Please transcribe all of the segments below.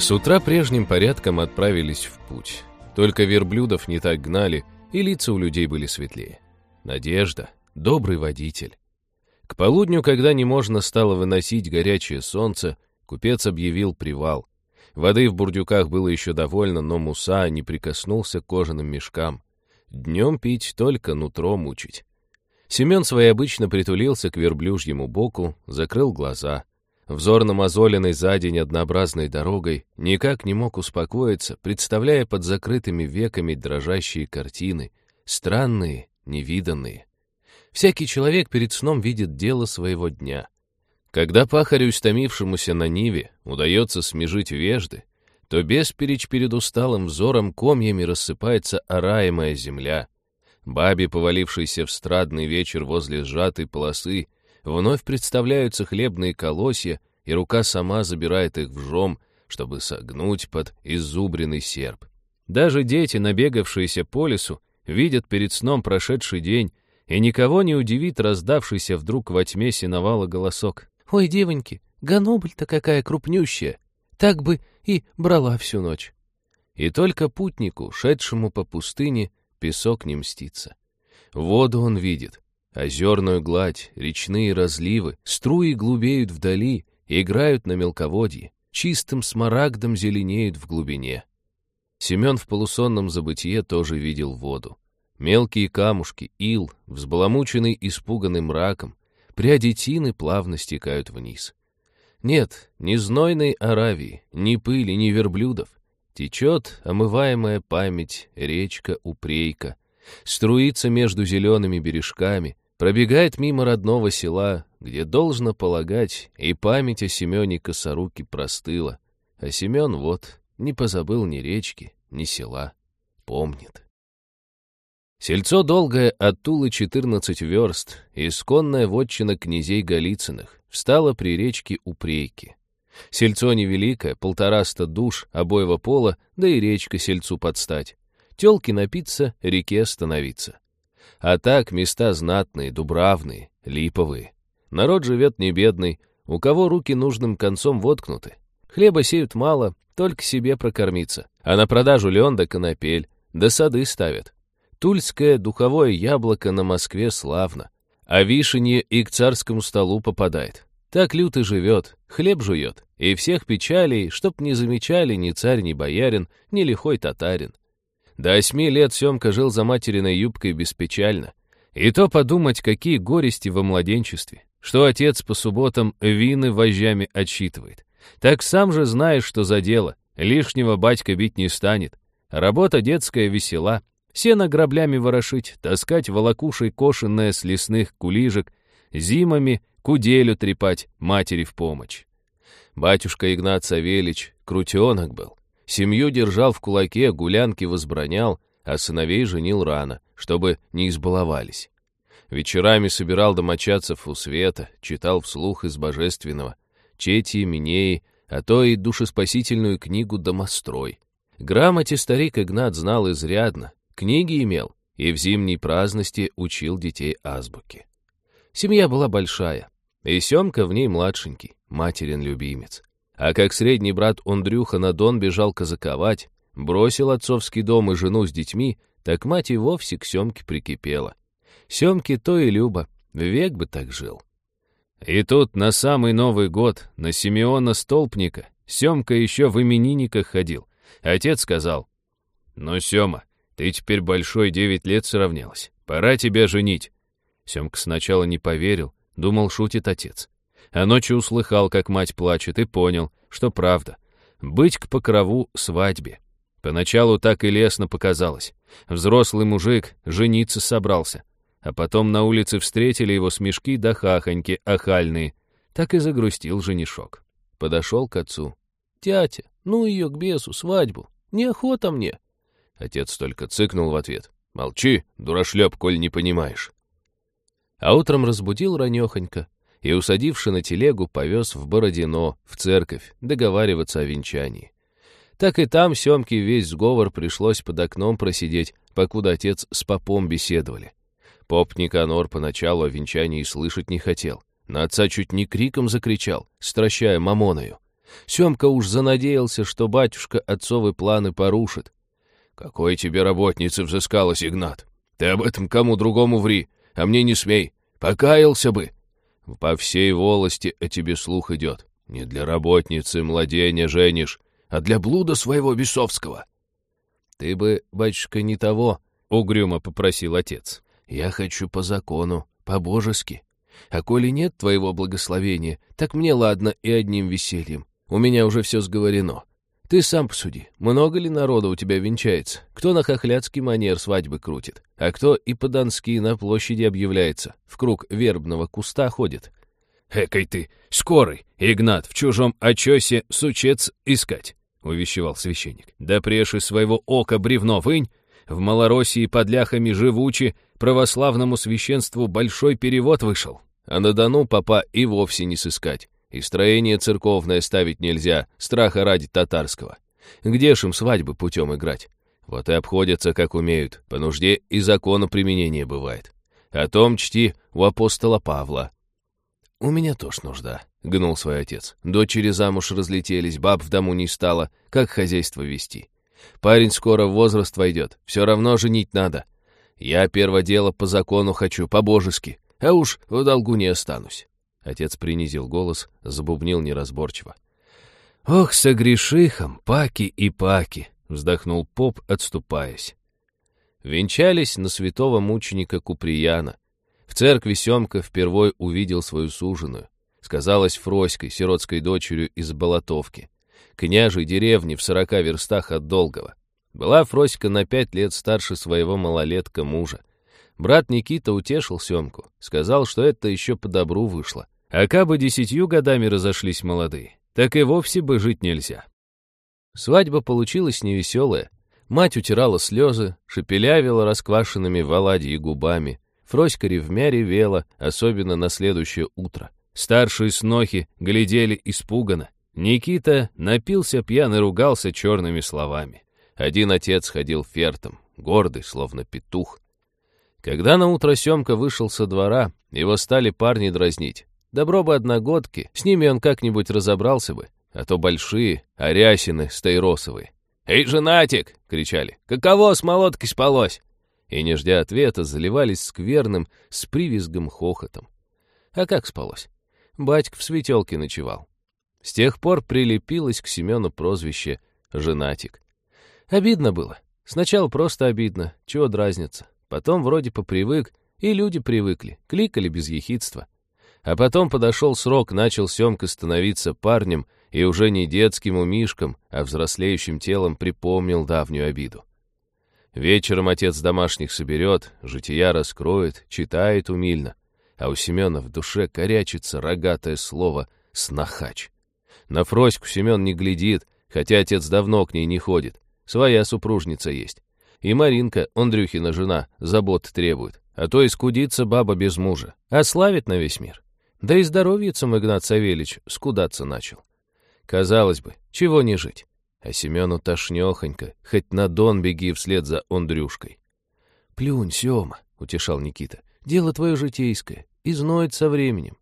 С утра прежним порядком отправились в путь. Только верблюдов не так гнали, и лица у людей были светлее. Надежда, добрый водитель. К полудню, когда не можно стало выносить горячее солнце, купец объявил привал. Воды в бурдюках было еще довольно, но Муса не прикоснулся к кожаным мешкам. Днем пить только нутро мучить. Семен своеобычно притулился к верблюжьему боку, закрыл глаза. Взор намазоленный за день однообразной дорогой никак не мог успокоиться, представляя под закрытыми веками дрожащие картины, странные, невиданные. Всякий человек перед сном видит дело своего дня. Когда пахарю, истомившемуся на Ниве, удается смежить вежды, то бесперечь перед усталым взором комьями рассыпается ораемая земля. Бабе, повалившейся в страдный вечер возле сжатой полосы, вновь представляются хлебные колосья, и рука сама забирает их в жом, чтобы согнуть под изубренный серп. Даже дети, набегавшиеся по лесу, видят перед сном прошедший день, и никого не удивит раздавшийся вдруг во тьме синовала голосок. «Ой, девоньки, ганобль-то какая крупнющая! Так бы и брала всю ночь!» И только путнику, шедшему по пустыне, песок не мстится. Воду он видит, озерную гладь, речные разливы, струи глубеют вдали, играют на мелководье, чистым смарагдом зеленеют в глубине. Семен в полусонном забытие тоже видел воду. Мелкие камушки, ил, взбаламученный испуганным мраком, пряди тины плавно стекают вниз. Нет, ни знойной Аравии, ни пыли, ни верблюдов. Течет омываемая память речка-упрейка, струится между зелеными бережками, пробегает мимо родного села, где, должно полагать, и память о Семене Косоруке простыла. А Семен вот не позабыл ни речки, ни села, помнит. Сельцо долгое от Тулы 14 верст, исконная вотчина князей Голицыных, встала при речке Упрейки. Сельцо невеликое, полтораста душ обоего пола, да и речка сельцу подстать. Телки напиться, реке становиться. А так места знатные, дубравные, липовые. Народ живет не бедный, у кого руки нужным концом воткнуты. Хлеба сеют мало, только себе прокормиться. А на продажу лен да конопель, да сады ставят. Тульское духовое яблоко на Москве славно, а вишенье и к царскому столу попадает. Так лютый живет, хлеб жует, и всех печалей, чтоб не замечали ни царь, ни боярин, ни лихой татарин. До восьми лет Семка жил за материной юбкой беспечально. И то подумать, какие горести во младенчестве, что отец по субботам вины вожжами отсчитывает. Так сам же знаешь, что за дело, лишнего батька бить не станет. Работа детская весела, Сено граблями ворошить, таскать волокушей кошенное с лесных кулижек, зимами куделю трепать матери в помощь. Батюшка Игнат Савельич крутенок был. Семью держал в кулаке, гулянки возбранял, а сыновей женил рано, чтобы не избаловались. Вечерами собирал домочадцев у света, читал вслух из божественного, чети, минеи, а то и душеспасительную книгу «Домострой». Грамоте старик Игнат знал изрядно, Книги имел и в зимней праздности учил детей азбуки. Семья была большая, и Семка в ней младшенький, материн любимец. А как средний брат Андрюха на Дон бежал казаковать, бросил отцовский дом и жену с детьми, так мать и вовсе к Семке прикипела. Семке то и Люба, век бы так жил. И тут на самый Новый год, на Симеона Столпника, Семка еще в именинниках ходил. Отец сказал, «Ну, Сема, ты теперь большой, девять лет сравнялась. Пора тебя женить. Семка сначала не поверил, думал, шутит отец. А ночью услыхал, как мать плачет, и понял, что правда. Быть к покрову свадьбе. Поначалу так и лестно показалось. Взрослый мужик жениться собрался. А потом на улице встретили его смешки да хахоньки охальные. Так и загрустил женишок. Подошел к отцу. «Тятя, ну ее к бесу, свадьбу. Неохота мне». Отец только цыкнул в ответ. «Молчи, дурашлеп, коль не понимаешь». А утром разбудил ранехонько и, усадивши на телегу, повез в Бородино, в церковь, договариваться о венчании. Так и там Семке весь сговор пришлось под окном просидеть, покуда отец с попом беседовали. Поп Никанор поначалу о венчании слышать не хотел. На отца чуть не криком закричал, стращая мамоною. Семка уж занадеялся, что батюшка отцовы планы порушит. «Какой тебе работницы взыскалась, Игнат? Ты об этом кому другому ври, а мне не смей. Покаялся бы!» «По всей волости о тебе слух идет. Не для работницы младенья женишь, а для блуда своего бесовского». «Ты бы, батюшка, не того», — угрюмо попросил отец. «Я хочу по закону, по-божески. А коли нет твоего благословения, так мне ладно и одним весельем. У меня уже все сговорено. Ты сам посуди, много ли народа у тебя венчается? Кто на хохляцкий манер свадьбы крутит? А кто и по-донски на площади объявляется, в круг вербного куста ходит? «Экой ты, скорый, Игнат, в чужом очесе сучец искать», — увещевал священник. «Да прежь своего ока бревно вынь, в Малороссии под ляхами живучи, православному священству большой перевод вышел, а на Дону папа и вовсе не сыскать. И строение церковное ставить нельзя, страха ради татарского. Где ж им свадьбы путем играть? Вот и обходятся, как умеют, по нужде и закону применения бывает. О том чти у апостола Павла. «У меня тоже нужда», — гнул свой отец. «Дочери замуж разлетелись, баб в дому не стало. Как хозяйство вести? Парень скоро в возраст войдет, все равно женить надо. Я первое дело по закону хочу, по-божески, а уж в долгу не останусь. Отец принизил голос, забубнил неразборчиво. «Ох, согрешихом, паки и паки!» — вздохнул поп, отступаясь. Венчались на святого мученика Куприяна. В церкви Семка впервой увидел свою суженую. Сказалась Фроськой, сиротской дочерью из Болотовки. Княжей деревни в сорока верстах от Долгого. Была Фроська на пять лет старше своего малолетка мужа. Брат Никита утешил Семку, сказал, что это еще по добру вышло. А кабы десятью годами разошлись молодые, так и вовсе бы жить нельзя. Свадьба получилась невеселая. Мать утирала слезы, шепелявила расквашенными в оладьи губами. Фроська ревмя ревела, особенно на следующее утро. Старшие снохи глядели испуганно. Никита напился пьян ругался черными словами. Один отец ходил фертом, гордый, словно петух. Когда на утро Семка вышел со двора, его стали парни дразнить. Добро бы одногодки, с ними он как-нибудь разобрался бы, а то большие, арясины стейросовые. «Эй, женатик!» — кричали. «Каково с молоткой спалось?» И, не ждя ответа, заливались скверным, с привизгом хохотом. А как спалось? Батька в светелке ночевал. С тех пор прилепилось к Семену прозвище «женатик». Обидно было. Сначала просто обидно, чего дразниться. Потом вроде попривык, и люди привыкли, кликали без ехидства. А потом подошел срок, начал Семка становиться парнем, и уже не детским умишком, а взрослеющим телом припомнил давнюю обиду. Вечером отец домашних соберет, жития раскроет, читает умильно, а у Семена в душе корячится рогатое слово «снахач». На Фроську Семен не глядит, хотя отец давно к ней не ходит, своя супружница есть. И Маринка, Андрюхина жена, забот требует. А то искудится баба без мужа. А славит на весь мир. Да и здоровьицам Игнат Савельич скудаться начал. Казалось бы, чего не жить. А Семену тошнёхонько, хоть на дон беги вслед за Андрюшкой. «Плюнь, Сёма», — утешал Никита. «Дело твое житейское, и зноет со временем.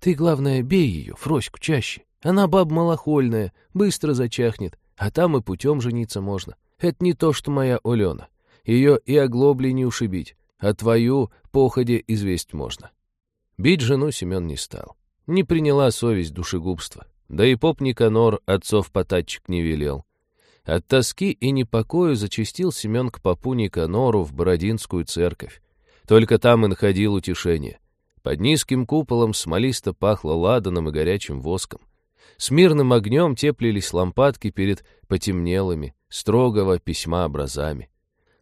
Ты, главное, бей ее, Фроську, чаще. Она баб малохольная, быстро зачахнет, а там и путем жениться можно. Это не то, что моя Олена. Ее и оглоблей не ушибить, а твою походе известь можно. Бить жену Семен не стал. Не приняла совесть душегубства. Да и поп Никанор отцов потатчик не велел. От тоски и непокою зачастил Семен к попу Никанору в Бородинскую церковь. Только там и находил утешение. Под низким куполом смолисто пахло ладаном и горячим воском. С мирным огнем теплились лампадки перед потемнелыми, строгого письма образами.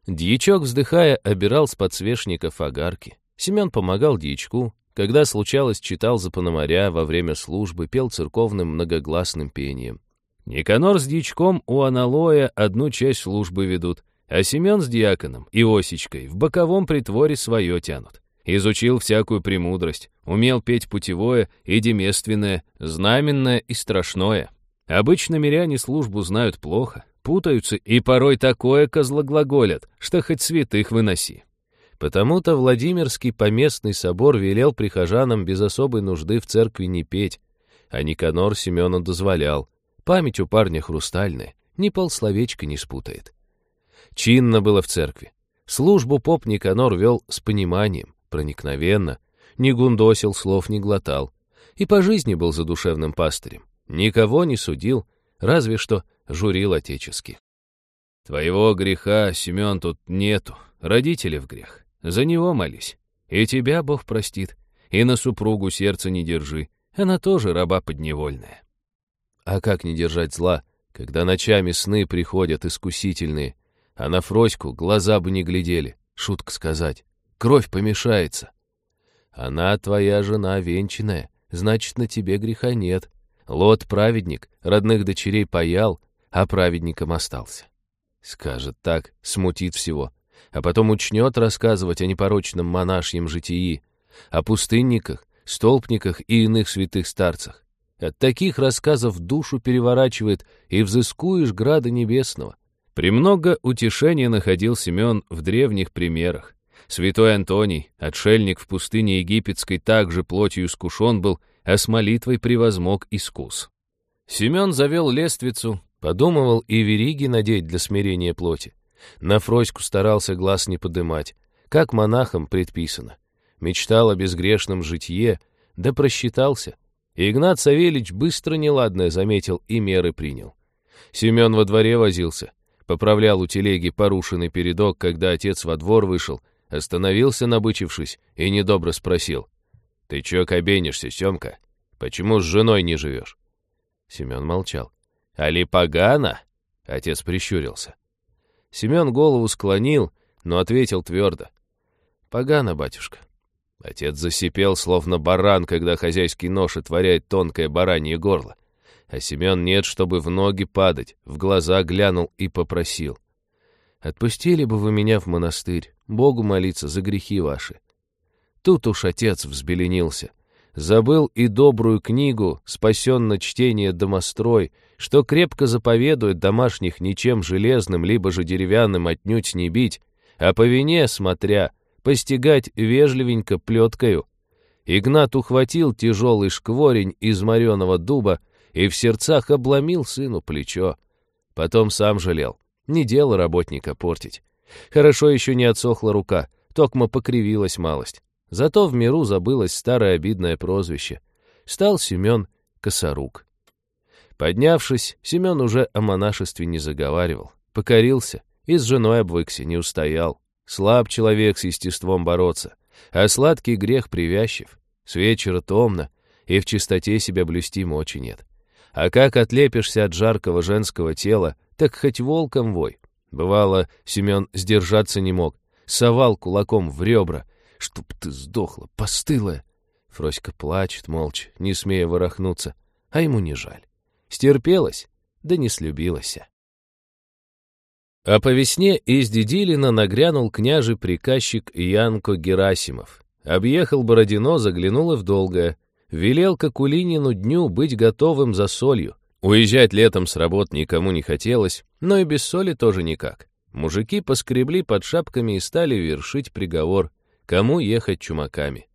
Дьячок, вздыхая, обирал с подсвечников огарки. Семен помогал дьячку. Когда случалось, читал за Пономаря во время службы, пел церковным многогласным пением. Никанор с дьячком у аналоя одну часть службы ведут, а Семен с диаконом, и Осечкой, в боковом притворе свое тянут. Изучил всякую премудрость, умел петь путевое и демественное, знаменное и страшное. Обычно миряне службу знают плохо, путаются и порой такое козлоглаголят, что хоть святых выноси. Потому-то Владимирский поместный собор велел прихожанам без особой нужды в церкви не петь, а Никанор Семену дозволял. Память у парня хрустальная, ни полсловечка не спутает. Чинно было в церкви. Службу поп Никанор вел с пониманием, проникновенно, не гундосил, слов не глотал. И по жизни был задушевным пастырем. Никого не судил, разве что журил отечески. Твоего греха, Семен, тут нету, родители в грех. За него молись. И тебя Бог простит, и на супругу сердце не держи. Она тоже раба подневольная. А как не держать зла, когда ночами сны приходят искусительные, а на Фроську глаза бы не глядели, шутка сказать. Кровь помешается. Она твоя жена венчанная, значит, на тебе греха нет. Лот праведник, родных дочерей паял, а праведником остался. Скажет так, смутит всего, а потом учнет рассказывать о непорочном монашьем житии, о пустынниках, столпниках и иных святых старцах. От таких рассказов душу переворачивает, и взыскуешь града небесного. Премного утешения находил Семен в древних примерах. Святой Антоний, отшельник в пустыне египетской, также плотью искушен был, а с молитвой превозмог искус. Семен завел лествицу, подумывал и вериги надеть для смирения плоти. На Фроську старался глаз не подымать, как монахам предписано. Мечтал о безгрешном житье, да просчитался. Игнат Савельич быстро неладное заметил и меры принял. Семен во дворе возился, поправлял у телеги порушенный передок, когда отец во двор вышел, остановился, набычившись, и недобро спросил. «Ты чё кабенишься, Семка? Почему с женой не живешь?» Семен молчал. «Али погано?» Отец прищурился. Семен голову склонил, но ответил твердо. «Погано, батюшка». Отец засипел, словно баран, когда хозяйский нож отворяет тонкое баранье горло. А Семен нет, чтобы в ноги падать, в глаза глянул и попросил. «Отпустили бы вы меня в монастырь, Богу молиться за грехи ваши». Тут уж отец взбеленился. Забыл и добрую книгу «Спасенно чтение домострой», что крепко заповедует домашних ничем железным, либо же деревянным отнюдь не бить, а по вине, смотря, постигать вежливенько плеткою. Игнат ухватил тяжелый шкворень из мореного дуба и в сердцах обломил сыну плечо. Потом сам жалел. Не дело работника портить. Хорошо еще не отсохла рука, токмо покривилась малость. Зато в миру забылось старое обидное прозвище. Стал Семен Косорук. Поднявшись, Семен уже о монашестве не заговаривал. Покорился и с женой обвыкся, не устоял. Слаб человек с естеством бороться, а сладкий грех привязчив. С вечера томно, и в чистоте себя блюсти мочи нет. А как отлепишься от жаркого женского тела, так хоть волком вой. Бывало, Семен сдержаться не мог, совал кулаком в ребра. «Чтоб ты сдохла, постылая!» Фроська плачет молча, не смея ворохнуться, а ему не жаль. Стерпелась, да не слюбилась. А по весне из Дедилина нагрянул княжий-приказчик Янко Герасимов. Объехал Бородино, заглянул и в долгое. Велел к Акулинину дню быть готовым за солью. Уезжать летом с работ никому не хотелось, но и без соли тоже никак. Мужики поскребли под шапками и стали вершить приговор, кому ехать чумаками.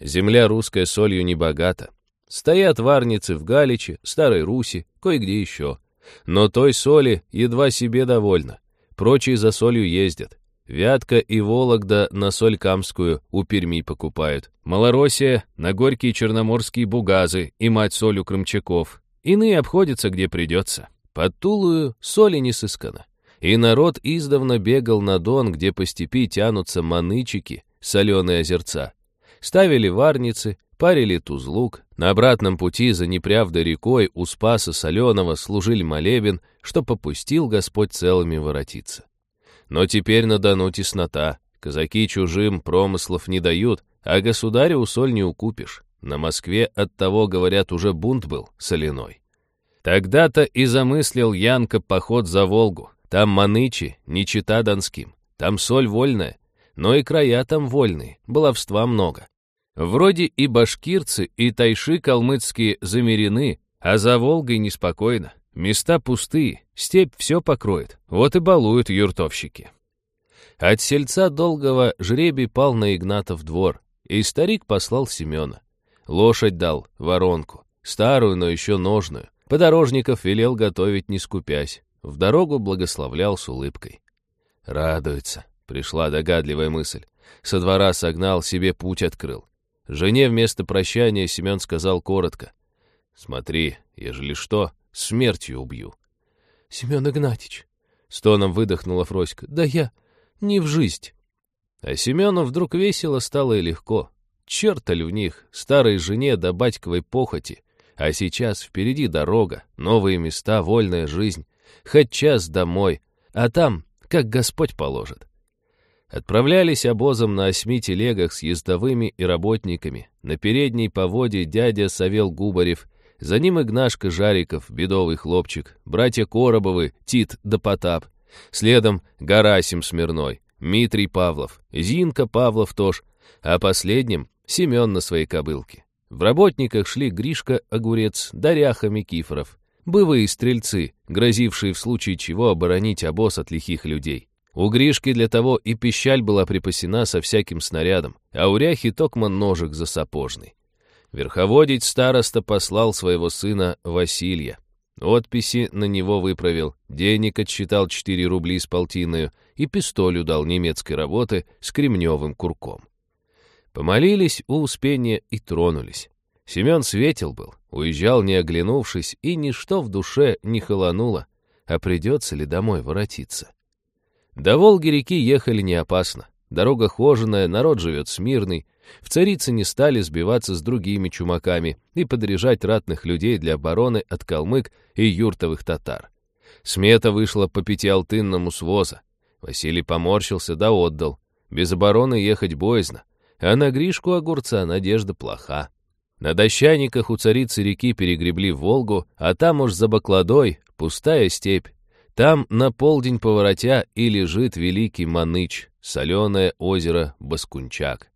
Земля русская солью не богата. Стоят варницы в Галиче, Старой Руси, кое-где еще. Но той соли едва себе довольно. Прочие за солью ездят. Вятка и Вологда на соль камскую у Перми покупают. Малороссия на горькие черноморские бугазы и мать соль у крымчаков. Иные обходятся, где придется. Под Тулую соли не сыскано. И народ издавна бегал на Дон, где по степи тянутся манычики, соленые озерца. Ставили варницы, парили тузлук, на обратном пути за неправдой рекой у Спаса Соленого служили молебен, что попустил Господь целыми воротиться. Но теперь на Дону теснота, казаки чужим промыслов не дают, а государю соль не укупишь. На Москве от того, говорят, уже бунт был соляной. Тогда-то и замыслил Янка поход за Волгу. Там манычи, не чита донским. Там соль вольная, но и края там вольные, баловства много. Вроде и башкирцы, и тайши калмыцкие замерены, а за Волгой неспокойно. Места пустые, степь все покроет, вот и балуют юртовщики. От сельца долгого жребий пал на Игнатов двор, и старик послал Семена. Лошадь дал, воронку, старую, но еще ножную. Подорожников велел готовить, не скупясь. В дорогу благословлял с улыбкой. Радуется, пришла догадливая мысль. Со двора согнал, себе путь открыл. Жене вместо прощания Семен сказал коротко. «Смотри, ежели что, смертью убью». «Семен Игнатьич», — стоном выдохнула Фроська, — «да я не в жизнь». А Семену вдруг весело стало и легко. Черталь в них, старой жене да батьковой похоти. А сейчас впереди дорога, новые места, вольная жизнь. Хоть час домой, а там, как Господь положит. Отправлялись обозом на осьми телегах с ездовыми и работниками. На передней поводе дядя Савел Губарев, за ним Игнашка Жариков, бедовый хлопчик, братья Коробовы, Тит да Потап. Следом Гарасим Смирной, Митрий Павлов, Зинка Павлов тоже, а последним Семен на своей кобылке. В работниках шли Гришка Огурец, Даряха Микифоров, бывые стрельцы, грозившие в случае чего оборонить обоз от лихих людей. У Гришки для того и пищаль была припасена со всяким снарядом, а у Ряхи токман ножик за сапожный. Верховодить староста послал своего сына Василия. Отписи на него выправил, денег отсчитал 4 рубли с полтиною и пистолю дал немецкой работы с кремневым курком. Помолились у Успения и тронулись. Семен светил был, уезжал не оглянувшись, и ничто в душе не холонуло, а придется ли домой воротиться. До Волги-реки ехали не опасно. Дорога хоженая, народ живет смирный. В царице не стали сбиваться с другими чумаками и подряжать ратных людей для обороны от калмык и юртовых татар. Смета вышла по пятиалтынному своза. Василий поморщился да отдал. Без обороны ехать боязно. А на Гришку огурца надежда плоха. На дощаниках у царицы реки перегребли Волгу, а там уж за Бакладой пустая степь. Там на полдень поворотя и лежит великий Маныч, соленое озеро Баскунчак.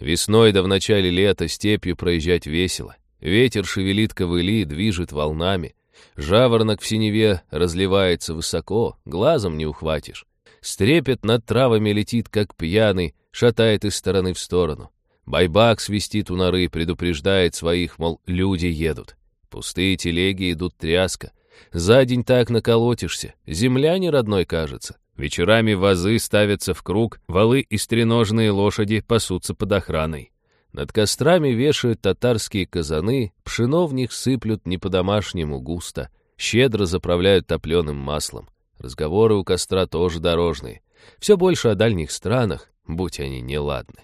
Весной да в начале лета степью проезжать весело. Ветер шевелит ковыли, движет волнами. Жаворонок в синеве разливается высоко, глазом не ухватишь. Стрепет над травами летит, как пьяный, шатает из стороны в сторону. Байбак свистит у норы, предупреждает своих, мол, люди едут. Пустые телеги идут тряска. За день так наколотишься, земля не родной кажется. Вечерами вазы ставятся в круг, валы и стреножные лошади пасутся под охраной. Над кострами вешают татарские казаны, пшено в них сыплют не по-домашнему густо, щедро заправляют топленым маслом. Разговоры у костра тоже дорожные. Все больше о дальних странах, будь они неладны.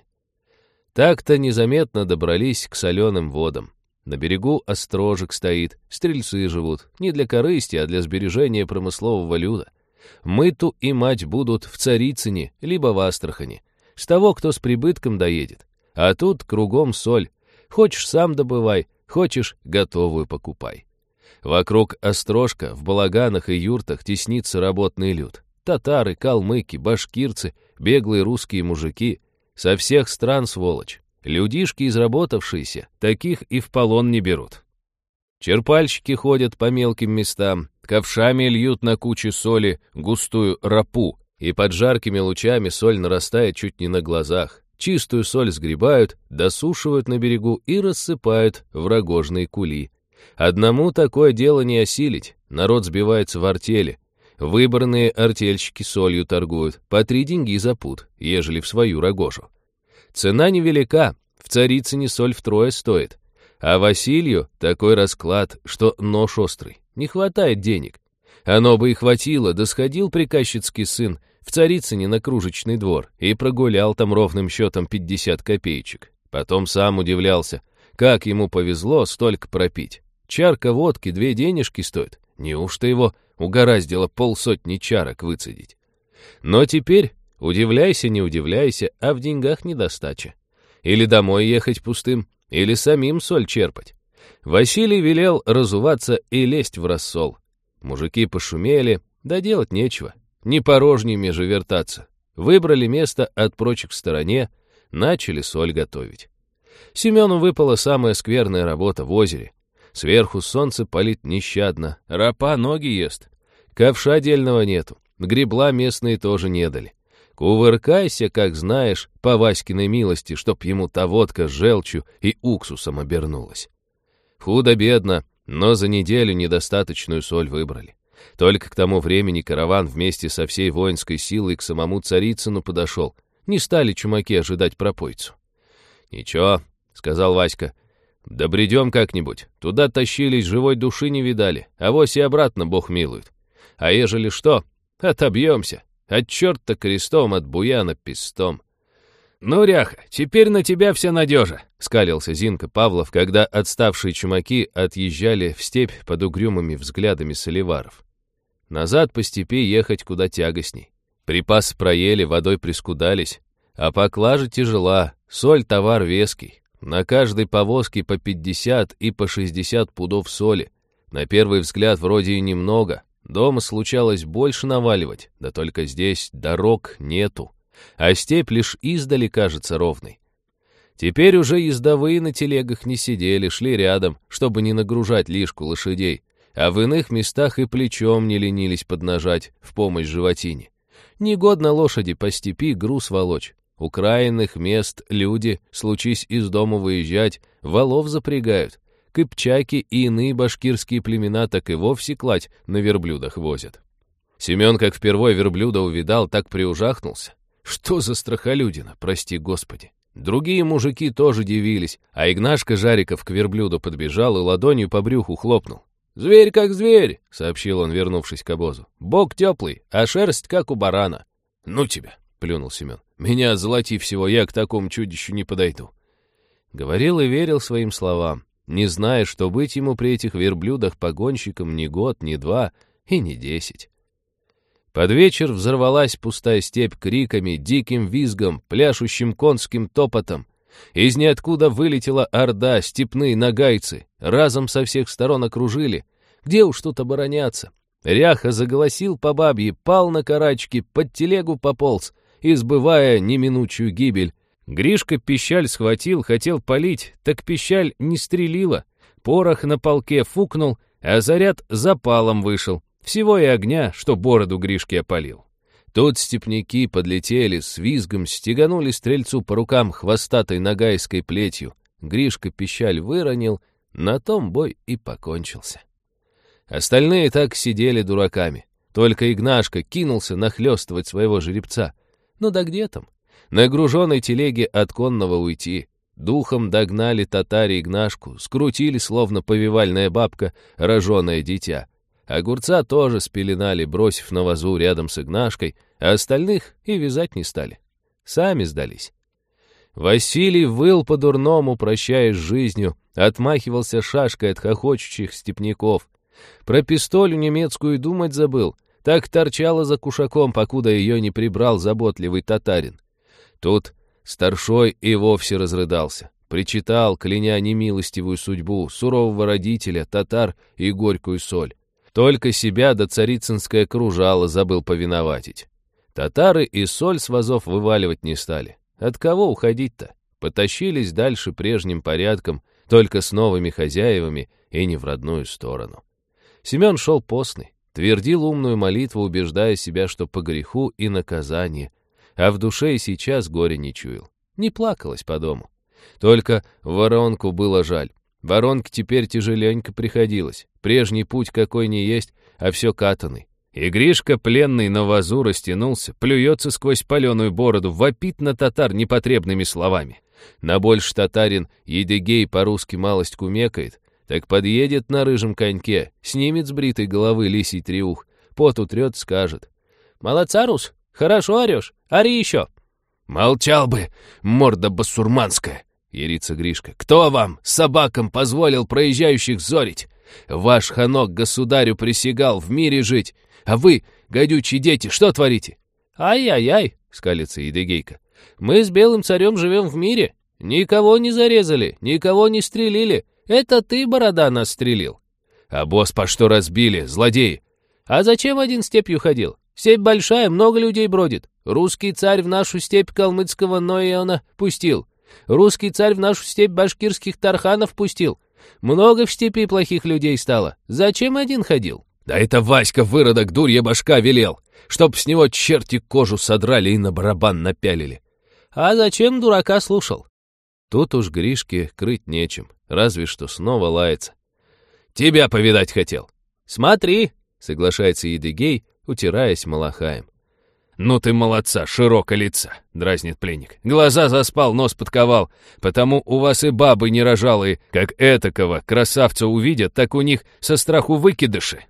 Так-то незаметно добрались к соленым водам. На берегу острожек стоит, стрельцы живут, не для корысти, а для сбережения промыслового люда. Мыту и мать будут в Царицыне, либо в Астрахани. С того, кто с прибытком доедет. А тут кругом соль. Хочешь, сам добывай, хочешь, готовую покупай. Вокруг острожка в балаганах и юртах теснится работный люд. Татары, калмыки, башкирцы, беглые русские мужики. Со всех стран сволочь. Людишки изработавшиеся, таких и в полон не берут. Черпальщики ходят по мелким местам, ковшами льют на куче соли густую рапу, и под жаркими лучами соль нарастает чуть не на глазах. Чистую соль сгребают, досушивают на берегу и рассыпают в рогожные кули. Одному такое дело не осилить, народ сбивается в артели. Выборные артельщики солью торгуют, по три деньги за пуд, ежели в свою рогожу. Цена невелика, в Царицыне соль втрое стоит. А Василию такой расклад, что нож острый. Не хватает денег. Оно бы и хватило, да сходил приказчицкий сын в Царицыне на кружечный двор и прогулял там ровным счетом 50 копеечек. Потом сам удивлялся, как ему повезло столько пропить. Чарка водки две денежки стоит. Неужто его угораздило полсотни чарок выцедить? Но теперь Удивляйся, не удивляйся, а в деньгах недостача. Или домой ехать пустым, или самим соль черпать. Василий велел разуваться и лезть в рассол. Мужики пошумели, да делать нечего. Не порожними же вертаться. Выбрали место от прочих в стороне, начали соль готовить. Семену выпала самая скверная работа в озере. Сверху солнце палит нещадно, рапа ноги ест. Ковша отдельного нету, гребла местные тоже не дали. Кувыркайся, как знаешь, по Васькиной милости, чтоб ему та водка с желчью и уксусом обернулась. Худо-бедно, Но за неделю недостаточную соль выбрали. Только к тому времени караван вместе со всей воинской силой к самому Царицыну подошел. Не стали чумаки ожидать пропойцу. «Ничего», — сказал Васька, — «добредем как-нибудь. Туда тащились, живой души не видали, а вось и обратно Бог милует. А ежели что, отобьемся. От черта крестом, от буяна пестом». «Ну, Ряха, теперь на тебя вся надежа», — скалился Зинка Павлов, когда отставшие чумаки отъезжали в степь под угрюмыми взглядами соливаров. Назад по степи ехать куда тягостней. Припасы проели, водой прискудались, а поклажа тяжела, соль — товар веский. На каждой повозке по 50 и по 60 пудов соли. На первый взгляд вроде и немного. Дома случалось больше наваливать, да только здесь дорог нету а степь лишь издали кажется ровной. Теперь уже ездовые на телегах не сидели, шли рядом, чтобы не нагружать лишку лошадей, а в иных местах и плечом не ленились поднажать в помощь животине. Негодно лошади по степи груз волочь. У крайних мест люди, случись из дома выезжать, валов запрягают. Кыпчаки и иные башкирские племена так и вовсе кладь на верблюдах возят. Семен, как впервой верблюда увидал, так приужахнулся, что за страхолюдина, прости господи. Другие мужики тоже дивились, а Игнашка Жариков к верблюду подбежал и ладонью по брюху хлопнул. «Зверь как зверь!» — сообщил он, вернувшись к обозу. «Бок теплый, а шерсть как у барана». «Ну тебя!» — плюнул Семен. «Меня золоти всего, я к такому чудищу не подойду». Говорил и верил своим словам, не зная, что быть ему при этих верблюдах погонщиком ни год, ни два и не десять. Под вечер взорвалась пустая степь криками, диким визгом, пляшущим конским топотом. Из ниоткуда вылетела орда, степные нагайцы. Разом со всех сторон окружили. Где уж тут обороняться? Ряха заголосил по бабье, пал на карачки, под телегу пополз, избывая неминучую гибель. Гришка пищаль схватил, хотел палить, так пищаль не стрелила. Порох на полке фукнул, а заряд запалом вышел. Всего и огня, что бороду Гришки опалил. Тут степняки подлетели, с визгом стеганули стрельцу по рукам хвостатой нагайской плетью. Гришка пищаль выронил, на том бой и покончился. Остальные так сидели дураками. Только Игнашка кинулся нахлёстывать своего жеребца. Ну да где там? На груженной телеге от конного уйти. Духом догнали татаре Игнашку, скрутили, словно повивальная бабка, роженое дитя. Огурца тоже спеленали, бросив на вазу рядом с Игнашкой, а остальных и вязать не стали. Сами сдались. Василий выл по-дурному, прощаясь с жизнью, отмахивался шашкой от хохочущих степняков. Про пистолю немецкую думать забыл, так торчала за кушаком, покуда ее не прибрал заботливый татарин. Тут старшой и вовсе разрыдался, причитал, кляня немилостивую судьбу, сурового родителя, татар и горькую соль. Только себя до царицынское кружало забыл повиноватить. Татары и соль с вазов вываливать не стали. От кого уходить-то? Потащились дальше прежним порядком, только с новыми хозяевами и не в родную сторону. Семен шел постный, твердил умную молитву, убеждая себя, что по греху и наказание, а в душе и сейчас горе не чуял. Не плакалось по дому. Только воронку было жаль. Воронке теперь тяжеленько приходилось. Прежний путь какой не есть, а все катанный. И Гришка, пленный на вазу, растянулся, плюется сквозь паленую бороду, вопит на татар непотребными словами. На больше татарин Едигей по-русски малость кумекает, так подъедет на рыжем коньке, снимет с бритой головы лисий триух, пот утрет, скажет. «Молодца, Рус, хорошо орешь, ори еще!» «Молчал бы, морда басурманская!» — ерится Гришка. «Кто вам, собакам, позволил проезжающих зорить? Ваш ханок государю присягал в мире жить, а вы, гадючие дети, что творите?» «Ай-яй-яй!» — скалится Едыгейка. «Мы с белым царем живем в мире. Никого не зарезали, никого не стрелили. Это ты, борода, нас стрелил». «А босс по что разбили, злодеи?» «А зачем один степью ходил? Степь большая, много людей бродит. Русский царь в нашу степь калмыцкого Ноиона пустил. Русский царь в нашу степь башкирских тарханов пустил. Много в степи плохих людей стало. Зачем один ходил? Да это Васька выродок дурья башка велел, чтоб с него черти кожу содрали и на барабан напялили. А зачем дурака слушал? Тут уж Гришке крыть нечем, разве что снова лается. Тебя повидать хотел». «Смотри», — соглашается Едыгей, утираясь малахаем. «Ну ты молодца, широко лица», — дразнит пленник. «Глаза заспал, нос подковал, потому у вас и бабы не рожалые, как этакого красавца увидят, так у них со страху выкидыши».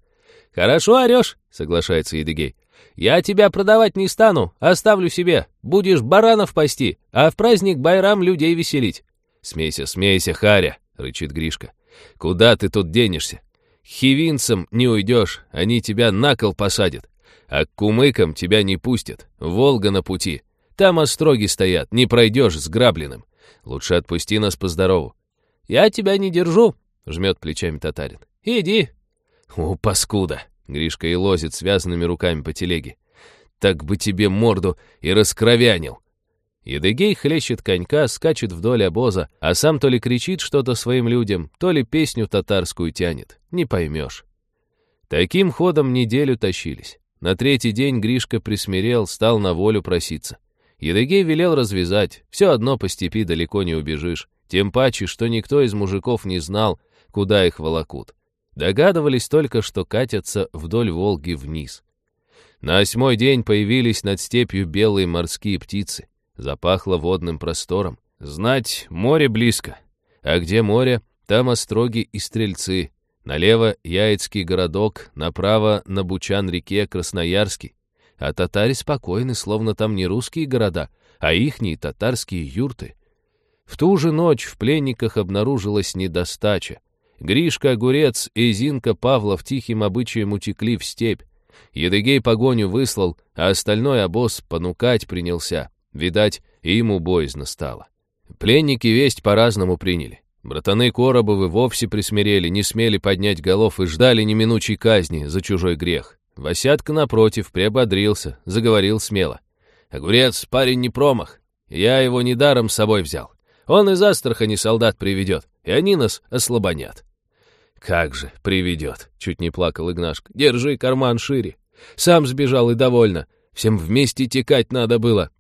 «Хорошо орешь», — соглашается Едыгей. «Я тебя продавать не стану, оставлю себе. Будешь баранов пасти, а в праздник Байрам людей веселить». «Смейся, смейся, Харя», — рычит Гришка. «Куда ты тут денешься? Хивинцам не уйдешь, они тебя на кол посадят. А к кумыкам тебя не пустят. Волга на пути. Там остроги стоят, не пройдешь с грабленным. Лучше отпусти нас по здорову. Я тебя не держу, жмет плечами татарин. Иди. У, паскуда. Гришка и лозит связанными руками по телеге. Так бы тебе морду и раскровянил. Едыгей хлещет конька, скачет вдоль обоза, а сам то ли кричит что-то своим людям, то ли песню татарскую тянет. Не поймешь. Таким ходом неделю тащились. На третий день Гришка присмирел, стал на волю проситься. Едыгей велел развязать, все одно по степи далеко не убежишь, тем паче, что никто из мужиков не знал, куда их волокут. Догадывались только, что катятся вдоль Волги вниз. На восьмой день появились над степью белые морские птицы. Запахло водным простором. Знать, море близко. А где море, там остроги и стрельцы. Налево Яицкий городок, направо на Бучан-реке Красноярский. А татари спокойны, словно там не русские города, а ихние татарские юрты. В ту же ночь в пленниках обнаружилась недостача. Гришка Огурец и Зинка Павлов тихим обычаем утекли в степь. Едыгей погоню выслал, а остальной обоз понукать принялся. Видать, и ему боязно стало. Пленники весть по-разному приняли. Братаны Коробовы вовсе присмирели, не смели поднять голов и ждали неминучей казни за чужой грех. Васятка, напротив, приободрился, заговорил смело. «Огурец, парень не промах. Я его недаром с собой взял. Он из Астрахани солдат приведет, и они нас ослабонят». «Как же приведет!» — чуть не плакал Игнашка. «Держи карман шире. Сам сбежал и довольно. Всем вместе текать надо было».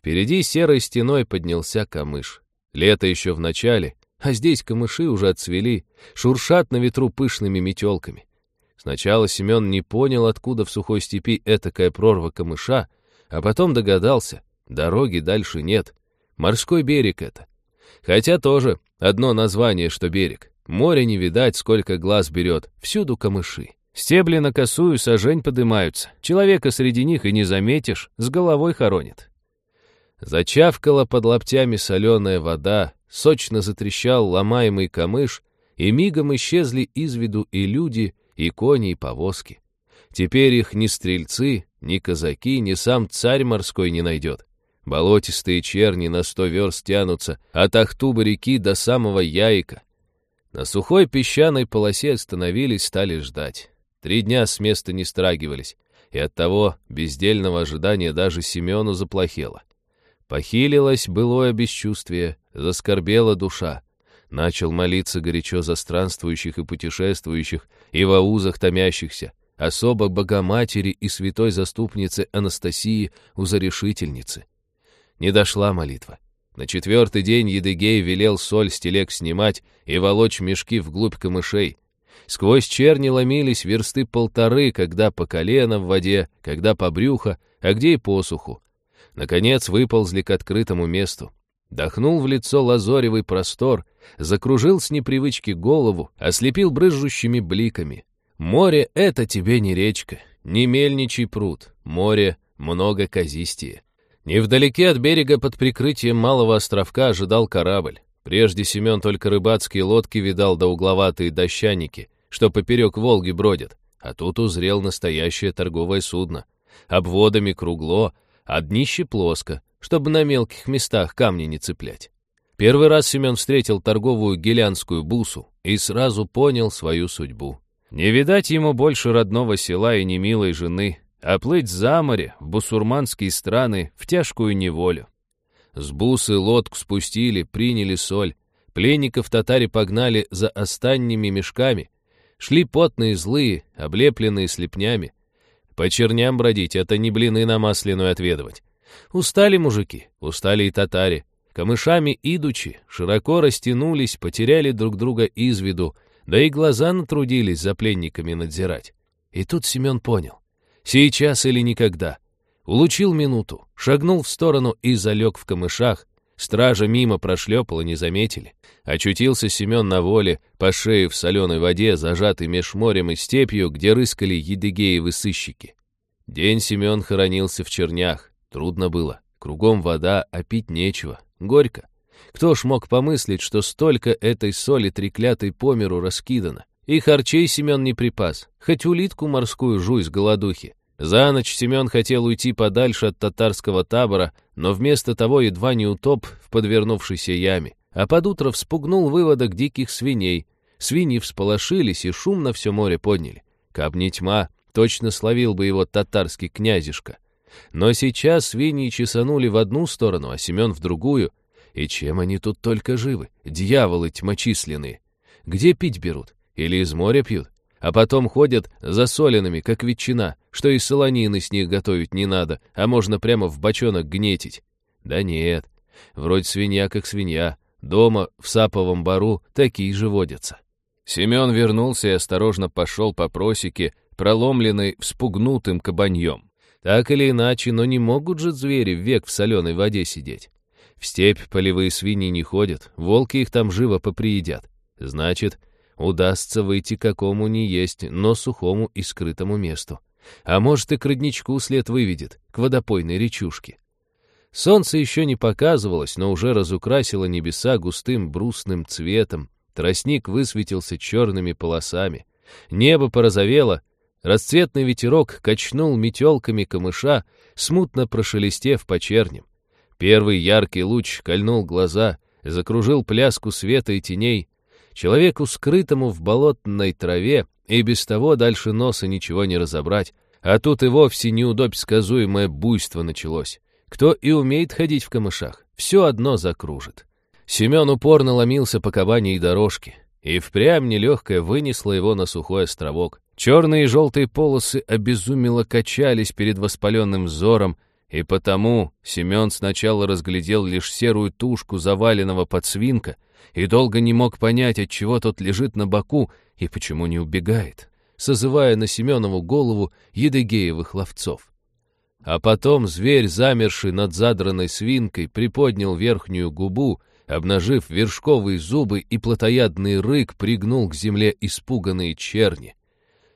Впереди серой стеной поднялся камыш. Лето еще в начале, а здесь камыши уже отцвели, шуршат на ветру пышными метелками. Сначала Семен не понял, откуда в сухой степи этакая прорва камыша, а потом догадался, дороги дальше нет. Морской берег это. Хотя тоже одно название, что берег. Море не видать, сколько глаз берет, всюду камыши. Стебли на косую сажень подымаются, человека среди них и не заметишь, с головой хоронит. Зачавкала под лаптями соленая вода, сочно затрещал ломаемый камыш, и мигом исчезли из виду и люди, и кони, и повозки. Теперь их ни стрельцы, ни казаки, ни сам царь морской не найдет. Болотистые черни на сто верст тянутся от Ахтуба реки до самого Яика. На сухой песчаной полосе остановились, стали ждать. Три дня с места не страгивались, и от того бездельного ожидания даже Семену заплохело. Похилилось былое бесчувствие, заскорбела душа. Начал молиться горячо за странствующих и путешествующих, и в аузах томящихся, особо Богоматери и святой заступницы Анастасии Узарешительницы. Не дошла молитва. На четвертый день Едыгей велел соль с телег снимать и волочь мешки вглубь камышей. Сквозь черни ломились версты полторы, когда по колено в воде, когда по брюхо, а где и по суху. Наконец выползли к открытому месту. Дохнул в лицо лазоревый простор, закружил с непривычки голову, ослепил брызжущими бликами. Море — это тебе не речка, не мельничий пруд, море много казистее. Невдалеке от берега под прикрытием малого островка ожидал корабль. Прежде Семен только рыбацкие лодки видал да угловатые дощаники, что поперек Волги бродят, а тут узрел настоящее торговое судно. Обводами кругло, а днище плоско, чтобы на мелких местах камни не цеплять. Первый раз Семен встретил торговую гелянскую бусу и сразу понял свою судьбу. Не видать ему больше родного села и немилой жены, а плыть за море в бусурманские страны в тяжкую неволю. С бусы лодку спустили, приняли соль. Пленников татаре погнали за останними мешками. Шли потные злые, облепленные слепнями. По черням бродить — это не блины на масляную отведывать. Устали мужики, устали и татари. Камышами идучи, широко растянулись, потеряли друг друга из виду, Да и глаза натрудились за пленниками надзирать. И тут Семен понял. Сейчас или никогда. Улучил минуту, шагнул в сторону и залег в камышах. Стража мимо прошлепала, не заметили. Очутился Семен на воле, по шее в соленой воде, зажатый меж морем и степью, где рыскали едыгеевы сыщики. День Семен хоронился в чернях. Трудно было. Кругом вода, а пить нечего. Горько. Кто ж мог помыслить, что столько этой соли треклятой по миру раскидано? И харчей Семен не припас, хоть улитку морскую жуй с голодухи. За ночь Семен хотел уйти подальше от татарского табора, но вместо того едва не утоп в подвернувшейся яме, а под утро вспугнул выводок диких свиней. Свиньи всполошились и шум на все море подняли. Каб не тьма, точно словил бы его татарский князишка. Но сейчас свиньи чесанули в одну сторону, а Семен в другую. И чем они тут только живы? Дьяволы тьмочисленные. Где пить берут? Или из моря пьют? а потом ходят засоленными, как ветчина, что и солонины с них готовить не надо, а можно прямо в бочонок гнетить. Да нет, вроде свинья как свинья, дома в саповом бару такие же водятся. Семен вернулся и осторожно пошел по просеке, проломленной вспугнутым кабаньем. Так или иначе, но не могут же звери век в соленой воде сидеть. В степь полевые свиньи не ходят, волки их там живо поприедят. Значит, удастся выйти какому ни есть, но сухому и скрытому месту. А может, и к родничку след выведет, к водопойной речушке. Солнце еще не показывалось, но уже разукрасило небеса густым брусным цветом, тростник высветился черными полосами, небо порозовело, расцветный ветерок качнул метелками камыша, смутно прошелестев по черням. Первый яркий луч кольнул глаза, закружил пляску света и теней, Человеку, скрытому в болотной траве, и без того дальше носа ничего не разобрать, а тут и вовсе неудобь сказуемое буйство началось. Кто и умеет ходить в камышах, все одно закружит. Семен упорно ломился по кабане и дорожке, и впрямь нелегкая вынесла его на сухой островок. Черные и желтые полосы обезумело качались перед воспаленным взором, и потому Семен сначала разглядел лишь серую тушку заваленного подсвинка — и долго не мог понять, от чего тот лежит на боку и почему не убегает, созывая на Семенову голову едыгеевых ловцов. А потом зверь, замерший над задранной свинкой, приподнял верхнюю губу, обнажив вершковые зубы и плотоядный рык, пригнул к земле испуганные черни.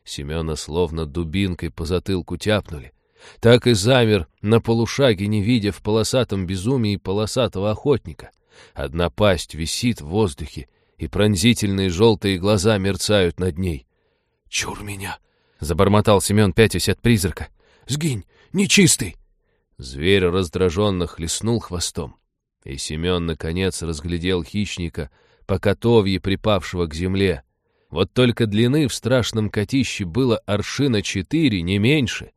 Семена словно дубинкой по затылку тяпнули. Так и замер на полушаге, не видя в полосатом безумии полосатого охотника — Одна пасть висит в воздухе, и пронзительные желтые глаза мерцают над ней. «Чур меня!» — забормотал Семен, пятясь от призрака. «Сгинь! Нечистый!» Зверь раздраженно хлестнул хвостом, и Семен, наконец, разглядел хищника, по котовье припавшего к земле. Вот только длины в страшном котище было аршина четыре, не меньше.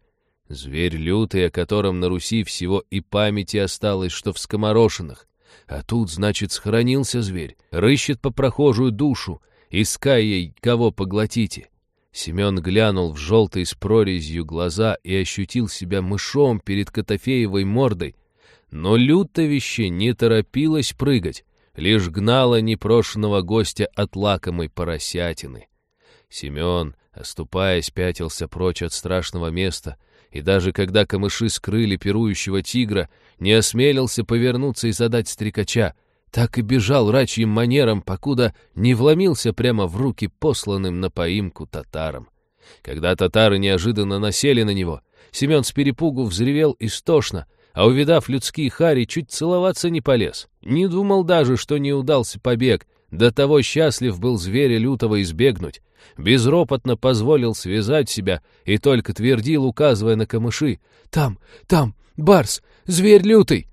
Зверь лютый, о котором на Руси всего и памяти осталось, что в скоморошинах. А тут, значит, схоронился зверь, рыщет по прохожую душу, иская ей, кого поглотите. Семен глянул в желтые с прорезью глаза и ощутил себя мышом перед Котофеевой мордой. Но лютовище не торопилось прыгать, лишь гнало непрошенного гостя от лакомой поросятины. Семен, оступаясь, пятился прочь от страшного места, и даже когда камыши скрыли пирующего тигра, не осмелился повернуться и задать стрекача, так и бежал рачьим манером, покуда не вломился прямо в руки посланным на поимку татарам. Когда татары неожиданно насели на него, Семен с перепугу взревел истошно, а увидав людские хари, чуть целоваться не полез. Не думал даже, что не удался побег, до того счастлив был зверя лютого избегнуть. Безропотно позволил связать себя и только твердил, указывая на камыши. «Там, там, барс, зверь лютый!»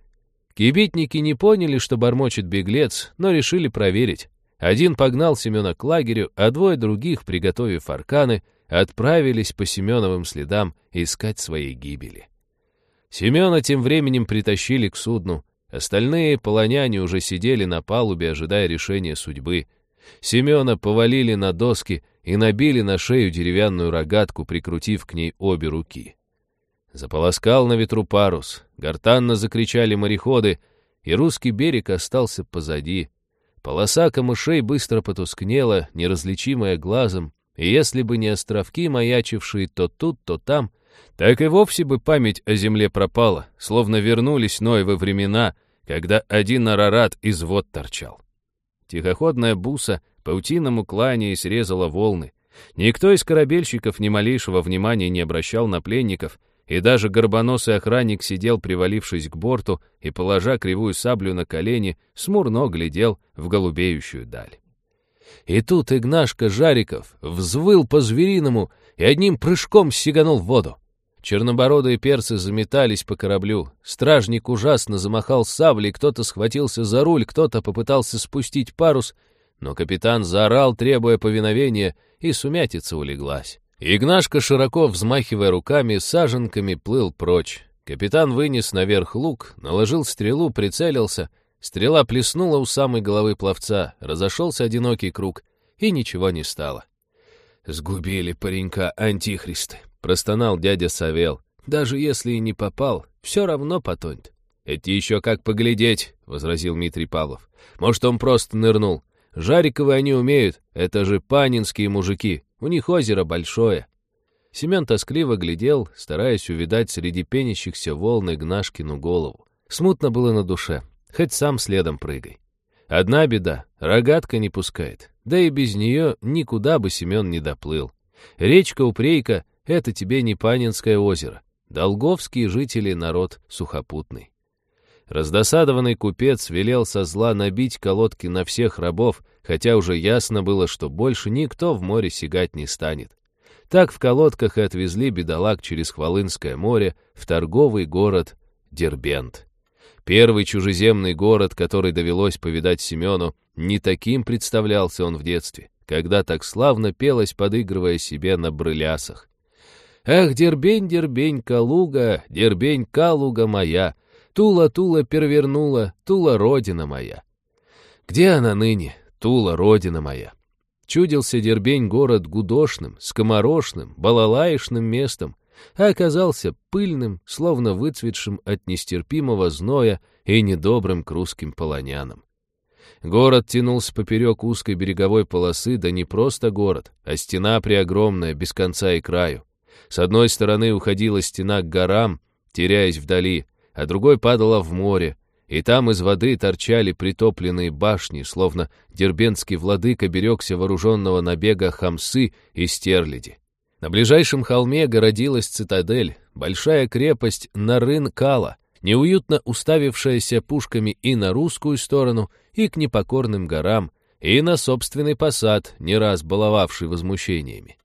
Кибитники не поняли, что бормочет беглец, но решили проверить. Один погнал Семена к лагерю, а двое других, приготовив арканы, отправились по Семеновым следам искать своей гибели. Семена тем временем притащили к судну. Остальные полоняне уже сидели на палубе, ожидая решения судьбы. Семена повалили на доски и набили на шею деревянную рогатку, прикрутив к ней обе руки. Заполоскал на ветру парус, гортанно закричали мореходы, и русский берег остался позади. Полоса камышей быстро потускнела, неразличимая глазом, и если бы не островки, маячившие то тут, то там, так и вовсе бы память о земле пропала, словно вернулись Ноевы времена, когда один Арарат из вод торчал. Тихоходная буса паутиному клане срезала волны. Никто из корабельщиков ни малейшего внимания не обращал на пленников, и даже горбоносый охранник сидел, привалившись к борту, и, положа кривую саблю на колени, смурно глядел в голубеющую даль. И тут Игнашка Жариков взвыл по-звериному и одним прыжком сиганул в воду. Чернобородые перцы заметались по кораблю. Стражник ужасно замахал саблей, кто-то схватился за руль, кто-то попытался спустить парус, но капитан заорал, требуя повиновения, и сумятица улеглась. Игнашка, широко взмахивая руками, саженками плыл прочь. Капитан вынес наверх лук, наложил стрелу, прицелился. Стрела плеснула у самой головы пловца, разошелся одинокий круг, и ничего не стало. «Сгубили паренька антихристы», — простонал дядя Савел. «Даже если и не попал, все равно потонет». «Это еще как поглядеть», — возразил Дмитрий Павлов. «Может, он просто нырнул. Жариковы они умеют, это же панинские мужики, у них озеро большое». Семен тоскливо глядел, стараясь увидать среди пенящихся волн Игнашкину голову. Смутно было на душе, хоть сам следом прыгай. Одна беда — рогатка не пускает, да и без нее никуда бы Семен не доплыл. Речка-упрейка — это тебе не Панинское озеро. Долговские жители — народ сухопутный. Раздосадованный купец велел со зла набить колодки на всех рабов, хотя уже ясно было, что больше никто в море сигать не станет. Так в колодках и отвезли бедолаг через Хвалынское море в торговый город Дербент. Первый чужеземный город, который довелось повидать Семену, не таким представлялся он в детстве, когда так славно пелось, подыгрывая себе на брылясах. «Эх, дербень, дербень, калуга, дербень, калуга моя!» Тула-Тула перевернула, Тула, родина моя. Где она ныне, Тула, родина моя? Чудился Дербень город гудошным, скоморошным, балалаишным местом, а оказался пыльным, словно выцветшим от нестерпимого зноя и недобрым к русским полонянам. Город тянулся поперек узкой береговой полосы, да не просто город, а стена преогромная, без конца и краю. С одной стороны уходила стена к горам, теряясь вдали, а другой падала в море, и там из воды торчали притопленные башни, словно дербенский владыка берегся вооруженного набега хамсы и стерляди. На ближайшем холме городилась цитадель, большая крепость Нарын-Кала, неуютно уставившаяся пушками и на русскую сторону, и к непокорным горам, и на собственный посад, не раз баловавший возмущениями.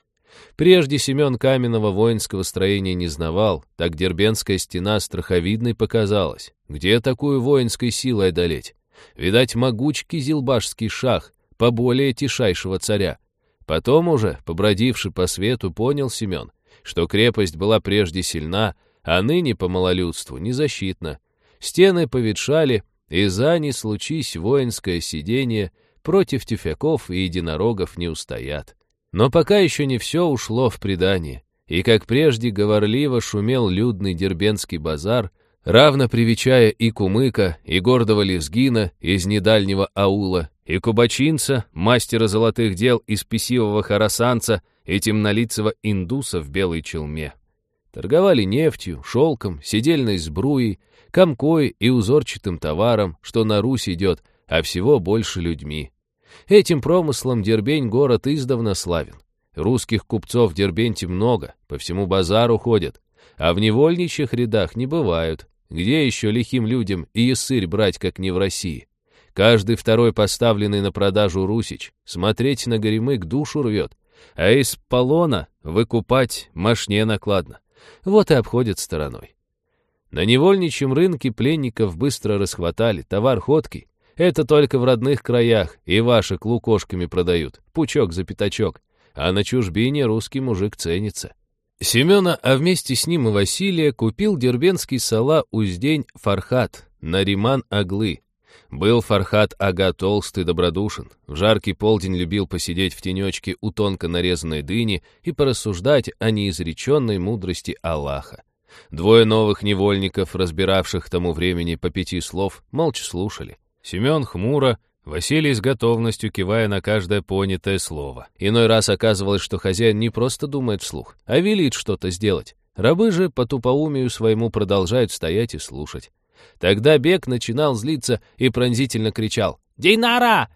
Прежде Семен каменного воинского строения не знавал, так Дербенская стена страховидной показалась. Где такую воинской силой одолеть? Видать, могуч кизилбашский шах, поболее тишайшего царя. Потом уже, побродивший по свету, понял Семен, что крепость была прежде сильна, а ныне по малолюдству незащитна. Стены поветшали, и за не случись воинское сидение, против тюфяков и единорогов не устоят. Но пока еще не все ушло в предание, и, как прежде, говорливо шумел людный дербенский базар, равно привечая и кумыка, и гордого лезгина из недальнего аула, и кубачинца, мастера золотых дел из писивого харасанца и темнолицего индуса в белой челме. Торговали нефтью, шелком, сидельной сбруей, комкой и узорчатым товаром, что на Русь идет, а всего больше людьми. Этим промыслом Дербень город издавна славен. Русских купцов в Дербенте много, по всему базару ходят, а в невольничьих рядах не бывают. Где еще лихим людям и ясырь брать, как не в России? Каждый второй поставленный на продажу русич смотреть на горемык душу рвет, а из полона выкупать мошне накладно. Вот и обходят стороной. На невольничьем рынке пленников быстро расхватали, товар ходкий, это только в родных краях и ваших лукошками продают, пучок за пятачок. А на чужбине русский мужик ценится. Семена, а вместе с ним и Василия, купил дербенский сала Уздень Фархат, Нариман Аглы. Был Фархат Ага толстый, добродушен. В жаркий полдень любил посидеть в тенечке у тонко нарезанной дыни и порассуждать о неизреченной мудрости Аллаха. Двое новых невольников, разбиравших тому времени по пяти слов, молча слушали. Семен хмуро, Василий с готовностью кивая на каждое понятое слово. Иной раз оказывалось, что хозяин не просто думает вслух, а велит что-то сделать. Рабы же по тупоумию своему продолжают стоять и слушать. Тогда Бек начинал злиться и пронзительно кричал «Динара!».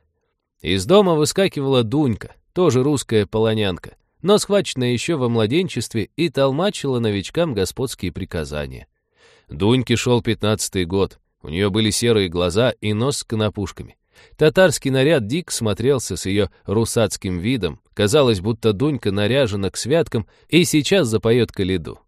Из дома выскакивала Дунька, тоже русская полонянка, но схваченная еще во младенчестве и толмачила новичкам господские приказания. Дуньке шел пятнадцатый год, у нее были серые глаза и нос с конопушками. Татарский наряд дик смотрелся с ее русацким видом, казалось, будто Дунька наряжена к святкам и сейчас запоет каледу.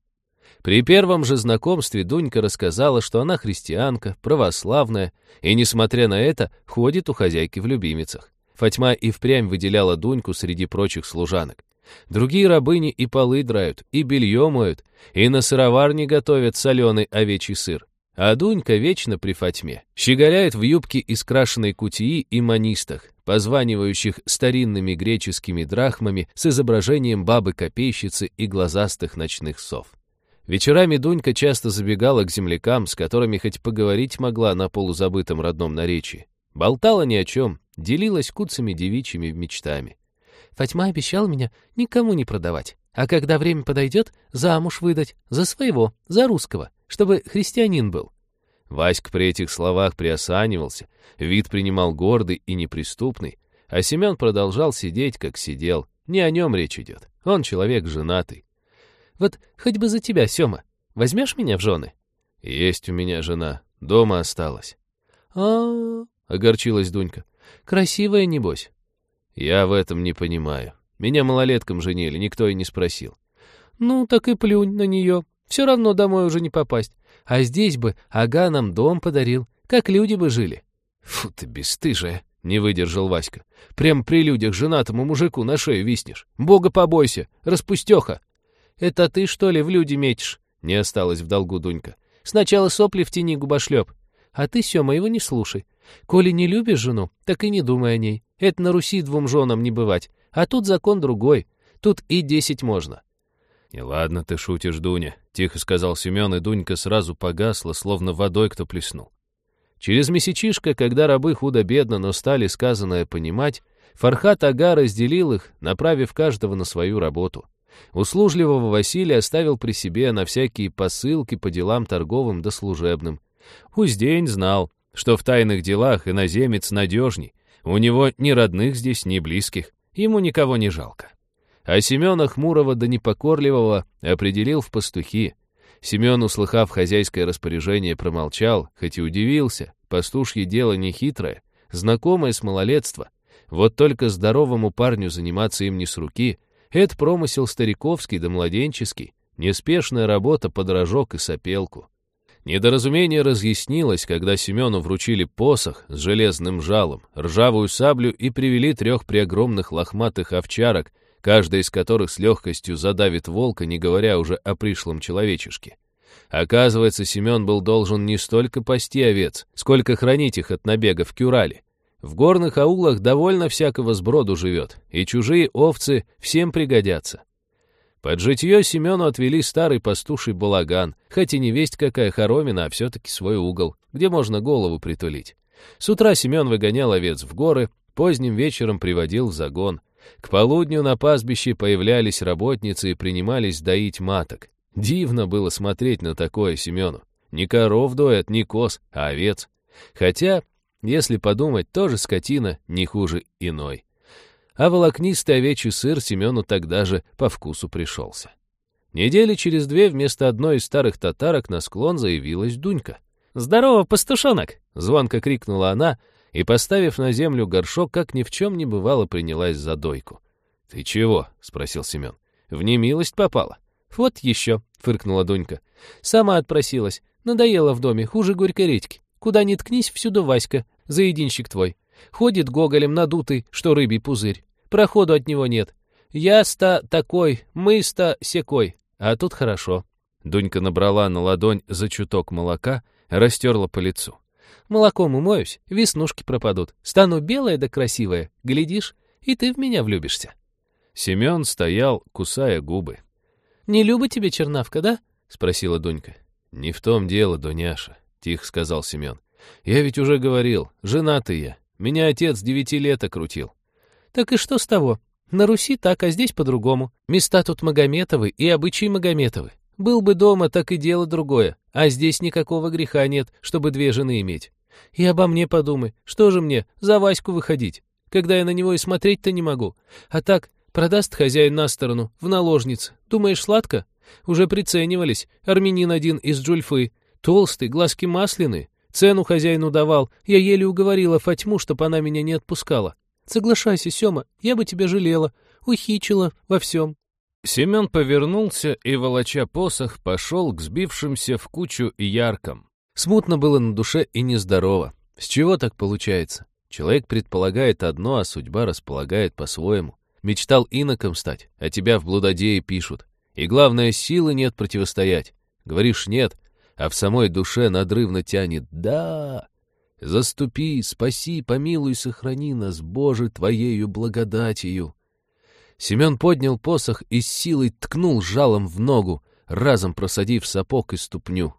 При первом же знакомстве Дунька рассказала, что она христианка, православная, и, несмотря на это, ходит у хозяйки в любимицах. Фатьма и впрямь выделяла Дуньку среди прочих служанок. Другие рабыни и полы драют, и белье моют, и на сыроварне готовят соленый овечий сыр. А Дунька вечно при Фатьме. Щеголяет в юбке из крашеной кутии и манистах, позванивающих старинными греческими драхмами с изображением бабы-копейщицы и глазастых ночных сов. Вечерами Дунька часто забегала к землякам, с которыми хоть поговорить могла на полузабытом родном наречии. Болтала ни о чем, делилась куцами девичьими мечтами. Фатьма обещал меня никому не продавать, а когда время подойдет, замуж выдать, за своего, за русского, чтобы христианин был. Васька при этих словах приосанивался, вид принимал гордый и неприступный, а Семен продолжал сидеть, как сидел. Не о нем речь идет, он человек женатый. Вот хоть бы за тебя, Сёма. Возьмешь меня в жены? Есть у меня жена. Дома осталась. А, -а, -а огорчилась Дунька. Красивая, небось. Я в этом не понимаю. Меня малолетком женили, никто и не спросил. Ну, так и плюнь на нее. Все равно домой уже не попасть. А здесь бы Ага нам дом подарил, как люди бы жили. Фу ты бесстыжая, не выдержал Васька. Прям при людях женатому мужику на шею виснешь. Бога побойся, распустеха. «Это ты, что ли, в люди метишь?» Не осталось в долгу Дунька. «Сначала сопли в тени губошлеп. А ты, Сёма, его не слушай. Коли не любишь жену, так и не думай о ней. Это на Руси двум женам не бывать. А тут закон другой. Тут и десять можно». «И ладно ты шутишь, Дуня», — тихо сказал Семен, и Дунька сразу погасла, словно водой кто плеснул. Через месячишко, когда рабы худо-бедно, но стали сказанное понимать, Фархат Ага разделил их, направив каждого на свою работу. Услужливого Василия оставил при себе на всякие посылки по делам торговым да служебным. Уздень знал, что в тайных делах иноземец надежней. У него ни родных здесь, ни близких. Ему никого не жалко. А Семена Хмурого да Непокорливого определил в пастухи. Семен, услыхав хозяйское распоряжение, промолчал, хоть и удивился. Пастушье дело нехитрое, знакомое с малолетства. Вот только здоровому парню заниматься им не с руки, это промысел стариковский да младенческий, неспешная работа под рожок и сопелку. Недоразумение разъяснилось, когда Семену вручили посох с железным жалом, ржавую саблю и привели трех преогромных лохматых овчарок, каждая из которых с легкостью задавит волка, не говоря уже о пришлом человечешке. Оказывается, Семен был должен не столько пасти овец, сколько хранить их от набега в Кюрале. В горных аулах довольно всякого сброду живет, и чужие овцы всем пригодятся. Под житье Семену отвели старый пастуший балаган, хоть и не весть какая хоромина, а все-таки свой угол, где можно голову притулить. С утра Семен выгонял овец в горы, поздним вечером приводил в загон. К полудню на пастбище появлялись работницы и принимались доить маток. Дивно было смотреть на такое Семену. Не коров доят, не коз, а овец. Хотя если подумать, тоже скотина не хуже иной. А волокнистый овечий сыр Семену тогда же по вкусу пришелся. Недели через две вместо одной из старых татарок на склон заявилась Дунька. «Здорово, пастушонок!» — звонко крикнула она, и, поставив на землю горшок, как ни в чем не бывало, принялась за дойку. «Ты чего?» — спросил Семен. «В немилость попала?» «Вот еще!» — фыркнула Дунька. «Сама отпросилась. Надоело в доме, хуже горькой редьки. Куда ни ткнись, всюду Васька заединщик твой. Ходит гоголем надутый, что рыбий пузырь. Проходу от него нет. Я-ста такой, мы-ста секой. А тут хорошо. Дунька набрала на ладонь за чуток молока, растерла по лицу. Молоком умоюсь, веснушки пропадут. Стану белая да красивая. Глядишь, и ты в меня влюбишься. Семен стоял, кусая губы. «Не люба тебе чернавка, да?» — спросила Дунька. «Не в том дело, Дуняша», — тихо сказал Семен. Я ведь уже говорил, женатый я. Меня отец девяти лет окрутил. Так и что с того? На Руси так, а здесь по-другому. Места тут Магометовы и обычаи Магометовы. Был бы дома, так и дело другое. А здесь никакого греха нет, чтобы две жены иметь. И обо мне подумай. Что же мне, за Ваську выходить? Когда я на него и смотреть-то не могу. А так, продаст хозяин на сторону, в наложнице. Думаешь, сладко? Уже приценивались. Армянин один из Джульфы. Толстый, глазки масляные. Цену хозяину давал. Я еле уговорила Фатьму, чтоб она меня не отпускала. Соглашайся, Сёма, я бы тебя жалела. Ухичила во всем. Семен повернулся и, волоча посох, пошел к сбившимся в кучу яркам. Смутно было на душе и нездорово. С чего так получается? Человек предполагает одно, а судьба располагает по-своему. Мечтал иноком стать, а тебя в блудодеи пишут. И главное, силы нет противостоять. Говоришь «нет», а в самой душе надрывно тянет «да». Заступи, спаси, помилуй, сохрани нас, Боже, Твоею благодатью. Семен поднял посох и с силой ткнул жалом в ногу, разом просадив сапог и ступню.